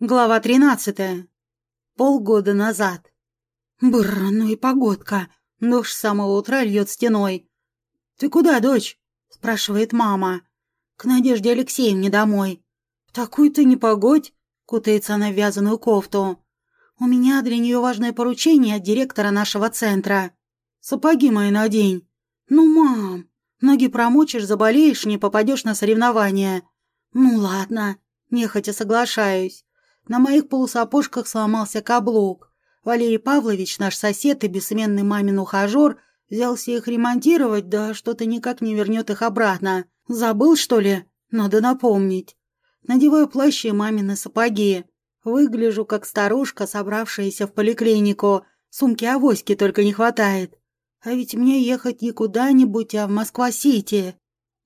Глава тринадцатая. Полгода назад. Бррр, ну и погодка. Дождь с самого утра льет стеной. «Ты куда, дочь?» – спрашивает мама. «К Надежде Алексеевне домой». «В такую-то непогодь?» – кутается она в вязаную кофту. «У меня для нее важное поручение от директора нашего центра. Сапоги мои надень». «Ну, мам, ноги промочишь, заболеешь, не попадешь на соревнования». «Ну, ладно», – нехотя соглашаюсь. На моих полусапожках сломался каблук. Валерий Павлович, наш сосед и бессменный мамин ухажер, взялся их ремонтировать, да что-то никак не вернет их обратно. Забыл, что ли? Надо напомнить. Надеваю плащ и мамины сапоги. Выгляжу, как старушка, собравшаяся в поликлинику. Сумки-авоськи только не хватает. А ведь мне ехать не куда-нибудь, а в Москва-Сити.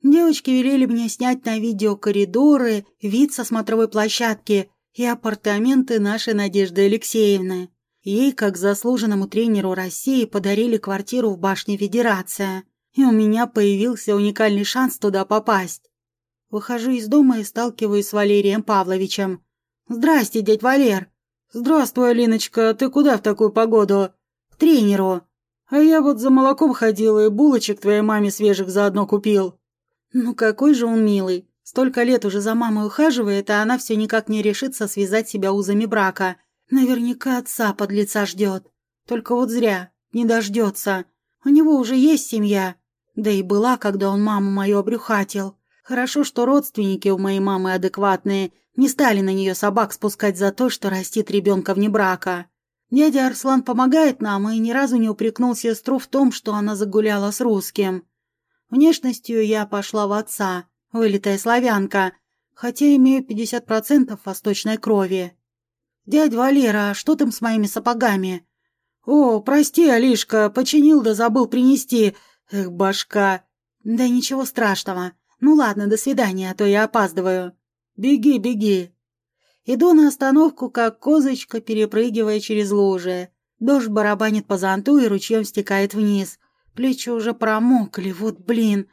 Девочки велели мне снять на видео коридоры, вид со смотровой площадки и апартаменты нашей Надежды Алексеевны. Ей, как заслуженному тренеру России, подарили квартиру в башне Федерация, и у меня появился уникальный шанс туда попасть. Выхожу из дома и сталкиваюсь с Валерием Павловичем. «Здрасте, дядь Валер!» «Здравствуй, Алиночка, ты куда в такую погоду?» «К тренеру». «А я вот за молоком ходила и булочек твоей маме свежих заодно купил». «Ну какой же он милый. Столько лет уже за мамой ухаживает, а она все никак не решится связать себя узами брака. Наверняка отца под лица ждет. Только вот зря, не дождется. У него уже есть семья. Да и была, когда он маму мою обрюхатил. Хорошо, что родственники у моей мамы адекватные, не стали на нее собак спускать за то, что растит ребенка вне брака. Дядя Арслан помогает нам и ни разу не упрекнул сестру в том, что она загуляла с русским. Внешностью я пошла в отца, вылитая славянка, хотя имею 50% восточной крови. «Дядь Валера, а что там с моими сапогами?» «О, прости, Алишка, починил да забыл принести. Эх, башка!» «Да ничего страшного. Ну ладно, до свидания, а то я опаздываю». «Беги, беги!» Иду на остановку, как козочка, перепрыгивая через лужи. Дождь барабанит по зонту и ручьем стекает вниз. Плечи уже промокли, вот блин.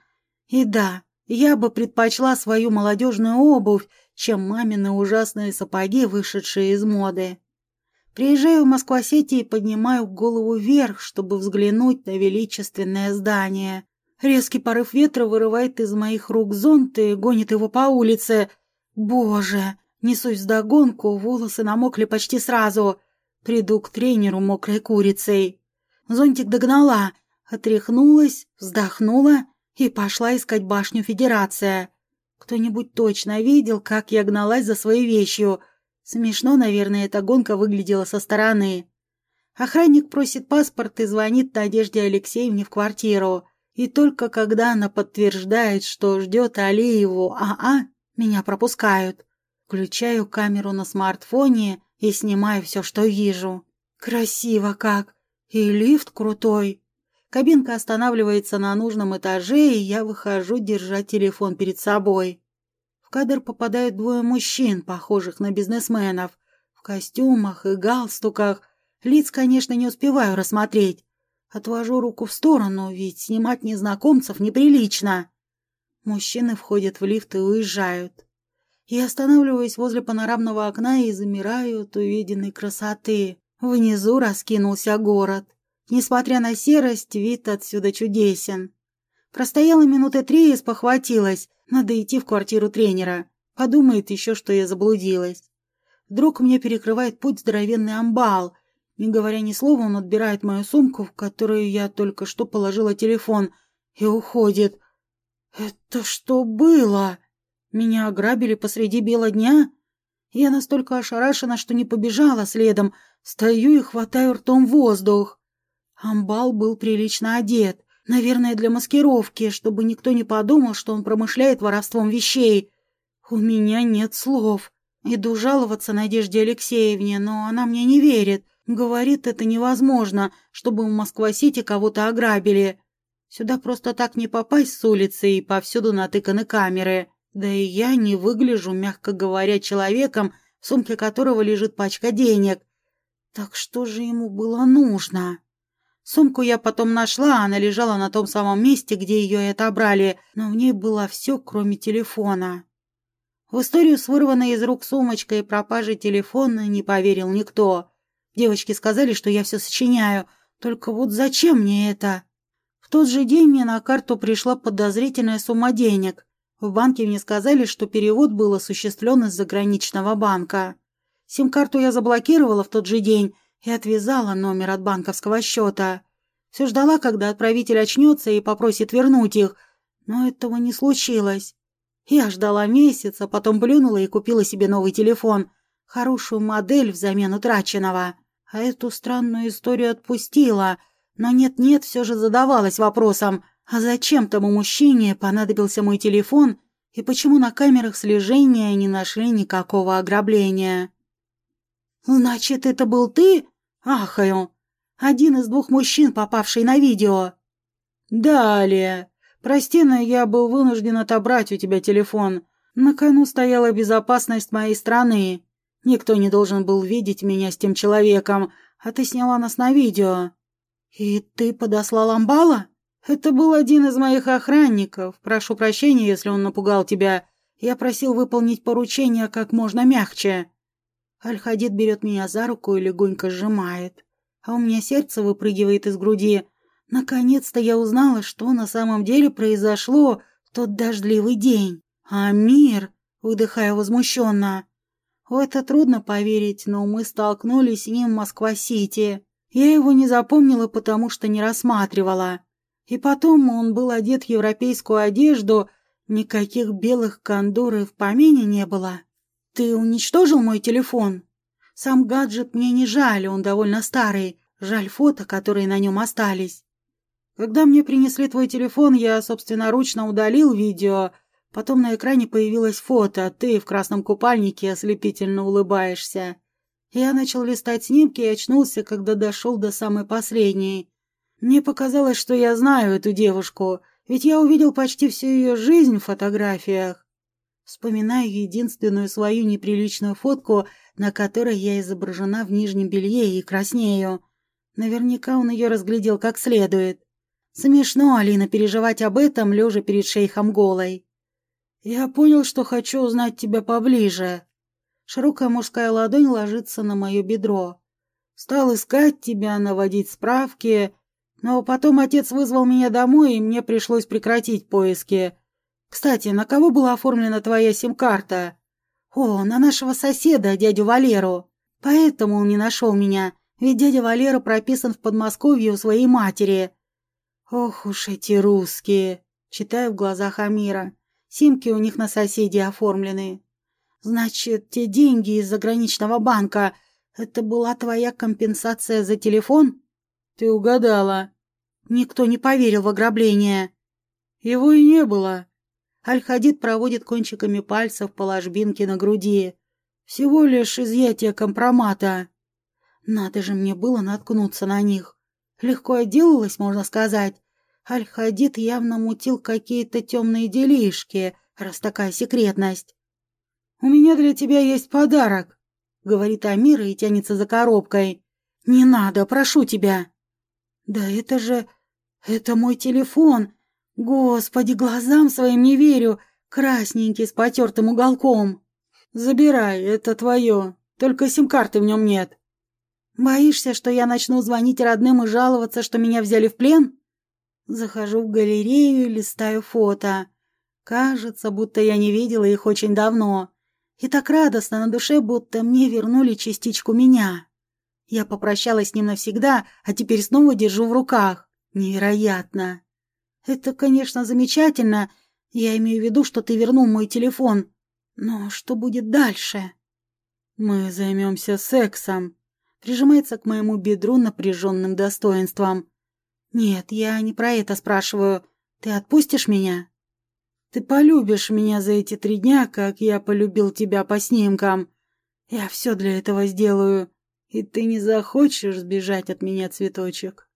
И да, я бы предпочла свою молодежную обувь, чем мамины ужасные сапоги, вышедшие из моды. Приезжаю в Москва-Сити и поднимаю голову вверх, чтобы взглянуть на величественное здание. Резкий порыв ветра вырывает из моих рук зонт и гонит его по улице. Боже! Несусь вдогонку, волосы намокли почти сразу. Приду к тренеру мокрой курицей. Зонтик догнала, отряхнулась, вздохнула и пошла искать башню Федерация. Кто-нибудь точно видел, как я гналась за своей вещью. Смешно, наверное, эта гонка выглядела со стороны. Охранник просит паспорт и звонит Надежде Алексеевне в квартиру. И только когда она подтверждает, что ждет Алиеву АА, меня пропускают. Включаю камеру на смартфоне и снимаю все, что вижу. Красиво как! И лифт крутой. Кабинка останавливается на нужном этаже, и я выхожу, держа телефон перед собой. В кадр попадают двое мужчин, похожих на бизнесменов, в костюмах и галстуках. Лиц, конечно, не успеваю рассмотреть. Отвожу руку в сторону, ведь снимать незнакомцев неприлично. Мужчины входят в лифт и уезжают. Я останавливаюсь возле панорамного окна и замираю от увиденной красоты. Внизу раскинулся город. Несмотря на серость, вид отсюда чудесен. Простояла минуты три и спохватилась. Надо идти в квартиру тренера. Подумает еще, что я заблудилась. Вдруг мне перекрывает путь здоровенный амбал. Не говоря ни слова, он отбирает мою сумку, в которую я только что положила телефон, и уходит. «Это что было? Меня ограбили посреди бела дня?» Я настолько ошарашена, что не побежала следом. Стою и хватаю ртом воздух. Амбал был прилично одет, наверное, для маскировки, чтобы никто не подумал, что он промышляет воровством вещей. У меня нет слов. Иду жаловаться Надежде Алексеевне, но она мне не верит. Говорит, это невозможно, чтобы в Москва-Сити кого-то ограбили. Сюда просто так не попасть с улицы, и повсюду натыканы камеры. Да и я не выгляжу, мягко говоря, человеком, в сумке которого лежит пачка денег. Так что же ему было нужно? Сумку я потом нашла, она лежала на том самом месте, где ее и отобрали, но в ней было все, кроме телефона. В историю с вырванной из рук сумочкой и пропажей телефона не поверил никто. Девочки сказали, что я все сочиняю. Только вот зачем мне это? В тот же день мне на карту пришла подозрительная сумма денег. В банке мне сказали, что перевод был осуществлен из заграничного банка. Сим-карту я заблокировала в тот же день и отвязала номер от банковского счета. Все ждала, когда отправитель очнется и попросит вернуть их, но этого не случилось. Я ждала месяца, потом плюнула и купила себе новый телефон, хорошую модель взамен утраченного. А эту странную историю отпустила, но нет-нет, все же задавалась вопросом, а зачем тому мужчине понадобился мой телефон и почему на камерах слежения не нашли никакого ограбления? «Значит, это был ты?» «Ахаю! Один из двух мужчин, попавший на видео!» «Далее. Прости, но я был вынужден отобрать у тебя телефон. На кону стояла безопасность моей страны. Никто не должен был видеть меня с тем человеком, а ты сняла нас на видео». «И ты подослал Амбала?» «Это был один из моих охранников. Прошу прощения, если он напугал тебя. Я просил выполнить поручение как можно мягче». Аль-Хадид берет меня за руку и легонько сжимает. А у меня сердце выпрыгивает из груди. Наконец-то я узнала, что на самом деле произошло в тот дождливый день. А мир, выдыхая возмущенно. Это трудно поверить, но мы столкнулись с ним в Москва-Сити. Я его не запомнила, потому что не рассматривала. И потом он был одет в европейскую одежду, никаких белых кондор и в помине не было. «Ты уничтожил мой телефон?» «Сам гаджет мне не жаль, он довольно старый. Жаль фото, которые на нем остались». «Когда мне принесли твой телефон, я собственноручно удалил видео. Потом на экране появилось фото, ты в красном купальнике ослепительно улыбаешься. Я начал листать снимки и очнулся, когда дошел до самой последней. Мне показалось, что я знаю эту девушку, ведь я увидел почти всю ее жизнь в фотографиях. Вспоминаю единственную свою неприличную фотку, на которой я изображена в нижнем белье и краснею. Наверняка он ее разглядел как следует. Смешно, Алина, переживать об этом, лежа перед шейхом голой. Я понял, что хочу узнать тебя поближе. Широкая мужская ладонь ложится на мое бедро. Стал искать тебя, наводить справки, но потом отец вызвал меня домой, и мне пришлось прекратить поиски. Кстати, на кого была оформлена твоя сим-карта? О, на нашего соседа, дядю Валеру. Поэтому он не нашел меня, ведь дядя Валера прописан в Подмосковье у своей матери. Ох уж эти русские, читаю в глазах Амира. Симки у них на соседей оформлены. Значит, те деньги из заграничного банка — это была твоя компенсация за телефон? Ты угадала. Никто не поверил в ограбление. Его и не было. Аль-Хадид проводит кончиками пальцев по ложбинке на груди. Всего лишь изъятие компромата. Надо же мне было наткнуться на них. Легко отделалась, можно сказать. Аль-Хадид явно мутил какие-то темные делишки, раз такая секретность. «У меня для тебя есть подарок», — говорит Амира и тянется за коробкой. «Не надо, прошу тебя». «Да это же... это мой телефон. Господи, глазам своим не верю. Красненький с потертым уголком. Забирай, это твое. Только сим-карты в нем нет. Боишься, что я начну звонить родным и жаловаться, что меня взяли в плен? Захожу в галерею и листаю фото. Кажется, будто я не видела их очень давно. И так радостно на душе, будто мне вернули частичку меня. Я попрощалась с ним навсегда, а теперь снова держу в руках. Невероятно. Это, конечно, замечательно. Я имею в виду, что ты вернул мой телефон. Но что будет дальше? Мы займемся сексом. Прижимается к моему бедру напряженным достоинством. Нет, я не про это спрашиваю. Ты отпустишь меня? Ты полюбишь меня за эти три дня, как я полюбил тебя по снимкам. Я все для этого сделаю. И ты не захочешь сбежать от меня, цветочек.